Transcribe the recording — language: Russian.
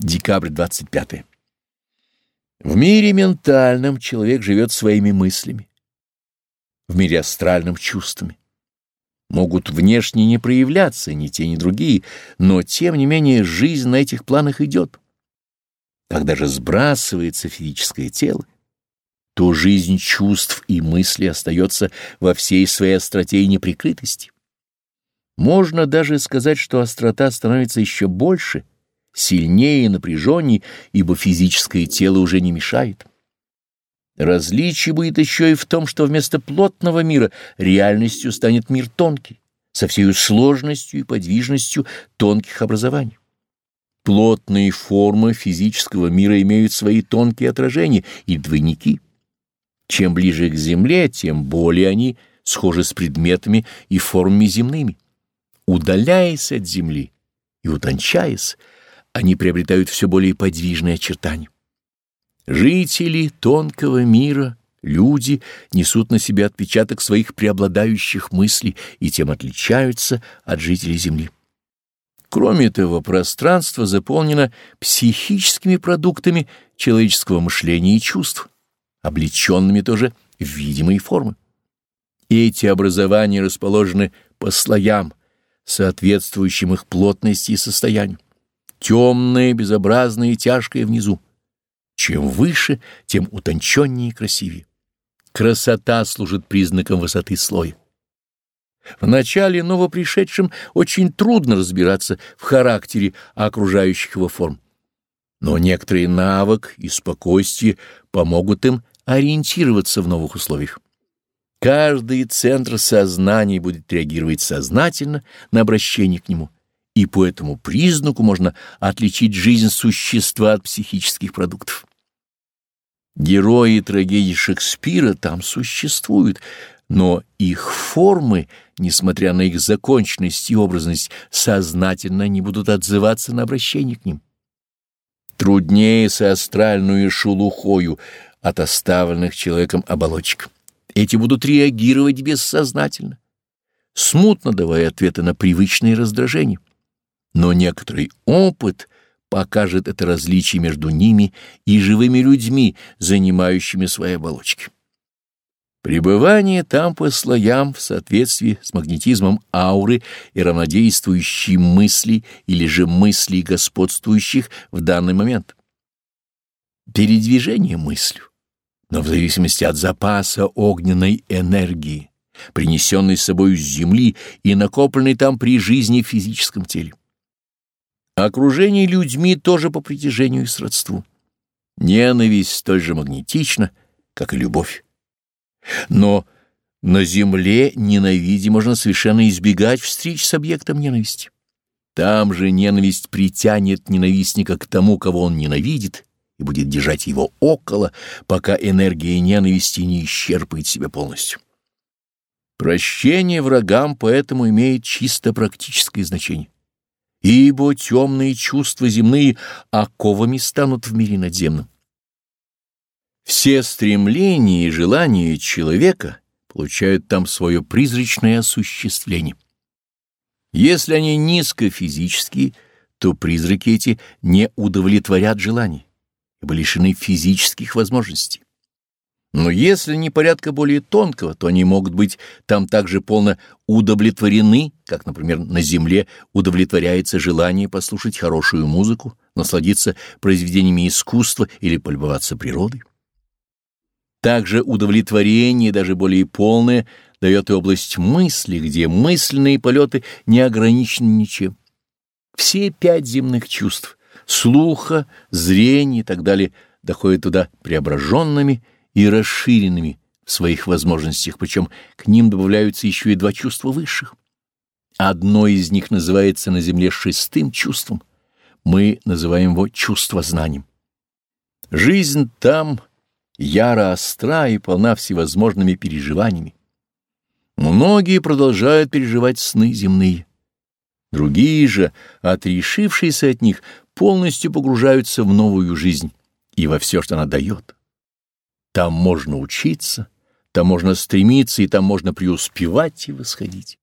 Декабрь 25. В мире ментальном человек живет своими мыслями, в мире астральном — чувствами. Могут внешне не проявляться ни те, ни другие, но, тем не менее, жизнь на этих планах идет. Когда же сбрасывается физическое тело, то жизнь чувств и мыслей остается во всей своей остроте и неприкрытости. Можно даже сказать, что острота становится еще больше, сильнее и напряженнее, ибо физическое тело уже не мешает. Различие будет еще и в том, что вместо плотного мира реальностью станет мир тонкий, со всей сложностью и подвижностью тонких образований. Плотные формы физического мира имеют свои тонкие отражения и двойники. Чем ближе к Земле, тем более они схожи с предметами и формами земными. Удаляясь от Земли и утончаясь, они приобретают все более подвижные очертания. Жители тонкого мира, люди, несут на себе отпечаток своих преобладающих мыслей и тем отличаются от жителей Земли. Кроме того, пространство заполнено психическими продуктами человеческого мышления и чувств, облеченными тоже в видимые формы. Эти образования расположены по слоям, соответствующим их плотности и состоянию. Темное, безобразное и тяжкое внизу. Чем выше, тем утонченнее и красивее. Красота служит признаком высоты слоя. Вначале новопришедшим очень трудно разбираться в характере окружающих его форм. Но некоторый навык и спокойствие помогут им ориентироваться в новых условиях. Каждый центр сознания будет реагировать сознательно на обращение к нему, и по этому признаку можно отличить жизнь существа от психических продуктов. Герои трагедии Шекспира там существуют, но их формы, несмотря на их законченность и образность, сознательно не будут отзываться на обращение к ним. Труднее со астральную шелухою от оставленных человеком оболочек. Эти будут реагировать бессознательно, смутно давая ответы на привычные раздражения. Но некоторый опыт покажет это различие между ними и живыми людьми, занимающими свои оболочки. Пребывание там по слоям в соответствии с магнетизмом ауры и равнодействующей мысли или же мыслей господствующих в данный момент. Передвижение мыслью но в зависимости от запаса огненной энергии, принесенной с собой с земли и накопленной там при жизни в физическом теле. Окружение людьми тоже по притяжению и сродству. Ненависть столь же магнетична, как и любовь. Но на земле ненавиди можно совершенно избегать встреч с объектом ненависти. Там же ненависть притянет ненавистника к тому, кого он ненавидит, и будет держать его около, пока энергия ненависти не исчерпает себя полностью. Прощение врагам поэтому имеет чисто практическое значение, ибо темные чувства земные оковами станут в мире надземном. Все стремления и желания человека получают там свое призрачное осуществление. Если они низкофизические, то призраки эти не удовлетворят желаний ибо лишены физических возможностей. Но если не порядка более тонкого, то они могут быть там также полно удовлетворены, как, например, на Земле удовлетворяется желание послушать хорошую музыку, насладиться произведениями искусства или полюбоваться природой. Также удовлетворение, даже более полное, дает и область мысли, где мысленные полеты не ограничены ничем. Все пять земных чувств слуха, зрения и так далее доходят туда преображенными и расширенными в своих возможностях, причем к ним добавляются еще и два чувства высших. Одно из них называется на Земле шестым чувством. Мы называем его чувствознанием. Жизнь там яро остра и полна всевозможными переживаниями. Многие продолжают переживать сны земные. Другие же, отрешившиеся от них, полностью погружаются в новую жизнь и во все, что она дает. Там можно учиться, там можно стремиться, и там можно преуспевать и восходить.